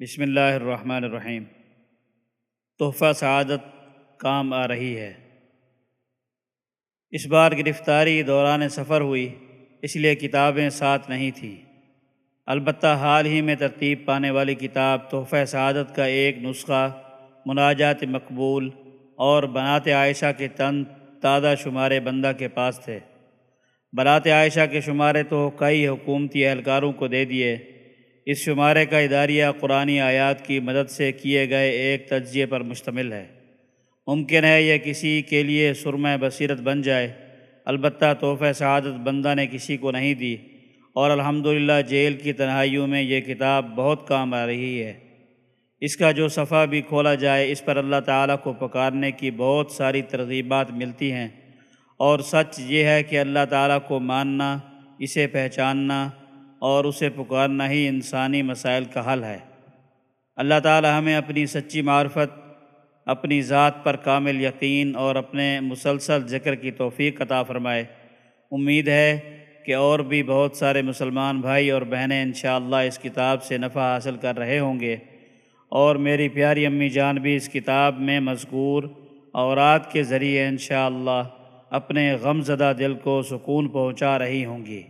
بسم اللہ الرحمن الرحیم۔ تحفہ سعادت کام آ رہی ہے۔ اس بار گرفتاری دوران سفر ہوئی، اس لیے کتابیں ساتھ نہیں تھیں۔ البتہ حال ہی میں ترتیب پانے والی کتاب تحفہ سعادت کا ایک نسخہ مناجات مقبول اور بنات عائشہ کے تن تازہ شمارے بندہ کے پاس تھے۔ برات عائشہ کے شمارے تو کئی حکومتی اہلکاروں کو دے دیے۔ اس شمارے کا اداریہ قرآن آیات کی مدد سے کیے گئے ایک تجزیے پر مشتمل ہے۔ ممکن ہے یہ کسی کے لیے سرمہ بصیرت بن جائے۔ البتہ تحفہ سعادت بندہ نے کسی کو نہیں دی۔ اور الحمدللہ جیل کی تنہائیوں میں یہ کتاب بہت کام آ رہی ہے۔ اس کا جو صفحہ بھی کھولا جائے، اس پر اللہ تعالیٰ کو پکارنے کی بہت ساری ترغیبات ملتی ہیں۔ اور سچ یہ ہے کہ اللہ تعالیٰ کو ماننا، اسے پہچاننا اور اسے پکارنا ہی انسانی مسائل کا حل ہے۔ اللہ تعالی ہمیں اپنی سچی معرفت، اپنی ذات پر کامل یقین اور اپنے مسلسل ذکر کی توفیق عطا فرمائے۔ امید ہے کہ اور بھی بہت سارے مسلمان بھائی اور بہنیں انشاءاللہ اس کتاب سے نفع حاصل کر رہے ہوں گے۔ اور میری پیاری امی جان بھی اس کتاب میں مذکور اورات کے ذریعے انشاءاللہ اپنے غم زدہ دل کو سکون پہنچا رہی ہوں گی۔